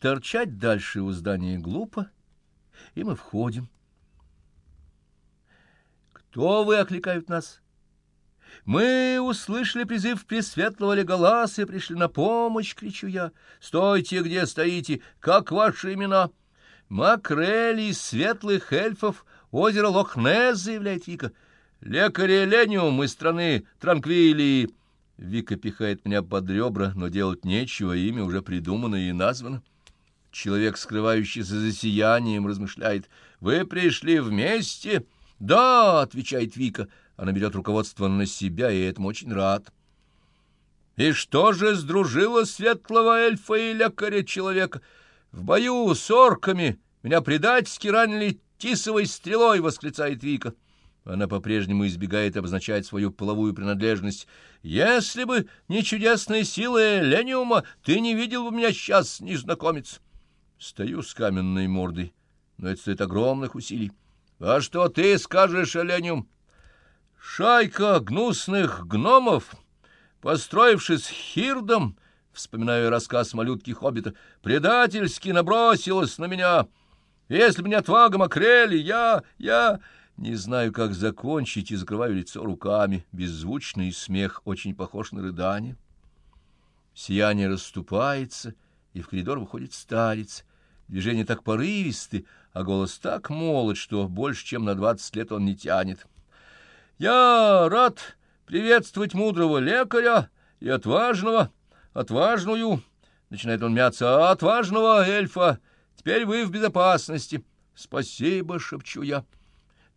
Торчать дальше у здания глупо, и мы входим. «Кто вы?» — окликают нас. «Мы услышали призыв Пресветлого Леголаса и пришли на помощь!» — кричу я. «Стойте, где стоите! Как ваши имена?» «Макрель из светлых эльфов, озеро Лохнес», — заявляет Вика. «Лекарь Лениум из страны Транквилии». Вика пихает меня под ребра, но делать нечего, имя уже придумано и названо. Человек, скрывающийся за сиянием, размышляет. «Вы пришли вместе?» «Да», — отвечает Вика. Она берет руководство на себя, и этому очень рад. «И что же сдружило светлого эльфа и лекаря человека? В бою с орками меня предательски ранили тисовой стрелой!» — восклицает Вика. Она по-прежнему избегает обозначать свою половую принадлежность. «Если бы не чудесная сила Лениума, ты не видел бы меня сейчас, незнакомец!» Стою с каменной мордой, но это стоит огромных усилий. А что ты скажешь, Оленю? Шайка гнусных гномов, построившись хирдом, вспоминаю рассказ малютки-хоббита, предательски набросилась на меня. Если бы не отвага Макрели, я, я... Не знаю, как закончить, и закрываю лицо руками. Беззвучный смех очень похож на рыдание. Сияние расступается, и в коридор выходит старец. Движения так порывисты, а голос так молод, что больше, чем на двадцать лет он не тянет. «Я рад приветствовать мудрого лекаря и отважного, отважную...» Начинает он мяться. «Отважного эльфа! Теперь вы в безопасности!» «Спасибо!» — шепчу я.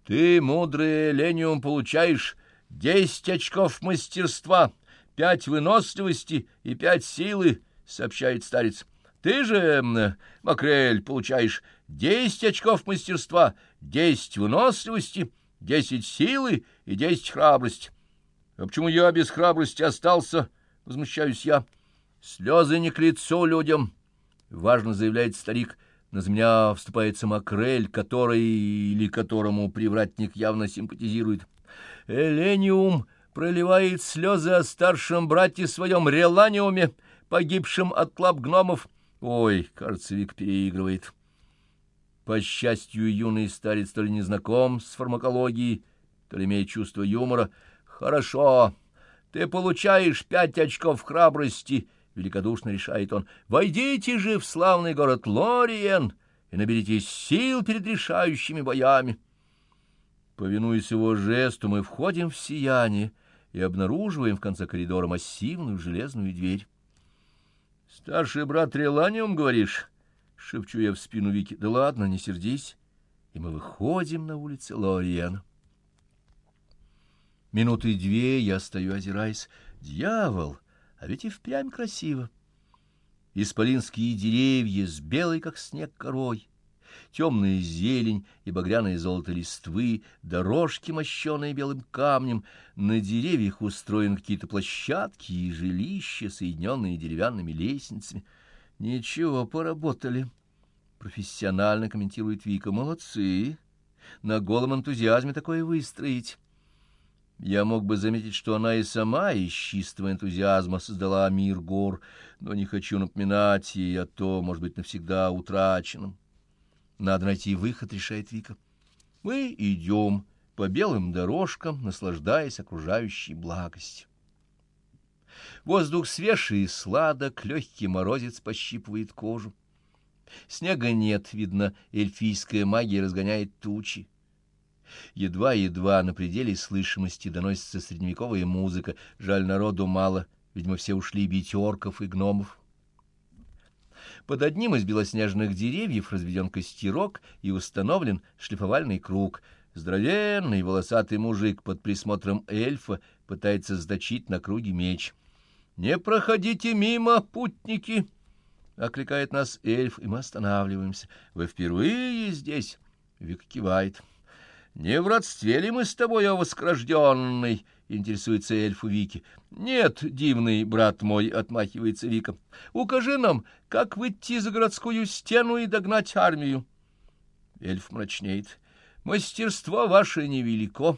«Ты, мудрый Лениум, получаешь десять очков мастерства, пять выносливости и пять силы», — сообщает старец. Ты же, Макрель, получаешь десять очков мастерства, десять выносливости, десять силы и десять храбрости. А почему я без храбрости остался? Возмущаюсь я. Слезы не к лицу людям, — важно заявляет старик. На меня вступается Макрель, который или которому привратник явно симпатизирует. Элениум проливает слезы о старшем брате своем Реланиуме, погибшем от лап гномов, — Ой, кажется, Вик переигрывает. По счастью, юный старец то ли не знаком с фармакологией, то ли имеет чувство юмора. Хорошо, ты получаешь пять очков храбрости, — великодушно решает он. Войдите же в славный город Лориен и наберитесь сил перед решающими боями. Повинуясь его жесту, мы входим в сияние и обнаруживаем в конце коридора массивную железную дверь. Старший брат Реланиум, говоришь? Шепчу я в спину Вики. Да ладно, не сердись. И мы выходим на улицу Лориен. Минуты две я стою, озираясь. Дьявол! А ведь и впрямь красиво. Исполинские деревья с белой, как снег, корой темная зелень и багряное золото листвы, дорожки, мощеные белым камнем, на деревьях устроены какие-то площадки и жилища, соединенные деревянными лестницами. Ничего, поработали. Профессионально комментирует Вика. Молодцы. На голом энтузиазме такое выстроить. Я мог бы заметить, что она и сама из чистого энтузиазма создала мир гор, но не хочу напоминать ей о том, может быть, навсегда утраченном. Надо найти выход, решает Вика. Мы идем по белым дорожкам, наслаждаясь окружающей благостью. Воздух свежий и сладок, легкий морозец пощипывает кожу. Снега нет, видно, эльфийская магия разгоняет тучи. Едва-едва на пределе слышимости доносится средневековая музыка. Жаль, народу мало, видимо, все ушли бить орков и гномов. Под одним из белоснежных деревьев разведен костерок и установлен шлифовальный круг. Здоровенный волосатый мужик под присмотром эльфа пытается сдачить на круге меч. «Не проходите мимо, путники!» — окликает нас эльф, и мы останавливаемся. «Вы впервые здесь?» — Вик кивает. «Не в родстве ли мы с тобой, о воскрожденный?» — интересуется эльфу Вики. «Нет, дивный брат мой», — отмахивается Вика. «Укажи нам, как выйти за городскую стену и догнать армию». Эльф мрачнеет. «Мастерство ваше невелико.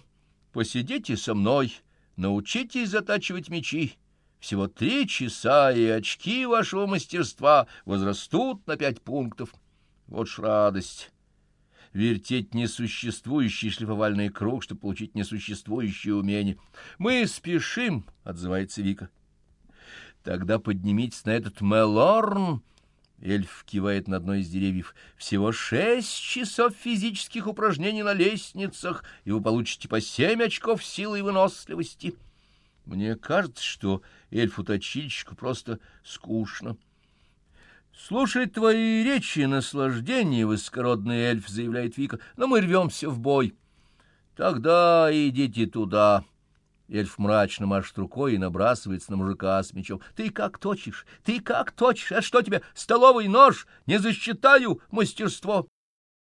Посидите со мной, научитесь затачивать мечи. Всего три часа, и очки вашего мастерства возрастут на пять пунктов. Вот ж радость. Вертеть несуществующий шлифовальный круг, чтобы получить несуществующее умение. «Мы спешим», — отзывается Вика. «Тогда поднимитесь на этот Мелорн», — эльф кивает на одно из деревьев. «Всего шесть часов физических упражнений на лестницах, и вы получите по семь очков силы и выносливости». Мне кажется, что эльфу-точильщику просто скучно. «Слушать твои речи — наслаждение, высокородный эльф», — заявляет Вика, — «но мы рвемся в бой». «Тогда идите туда». Эльф мрачно машет рукой и набрасывается на мужика с мечом. «Ты как точишь? Ты как точишь? А что тебе, столовый нож? Не засчитаю мастерство!»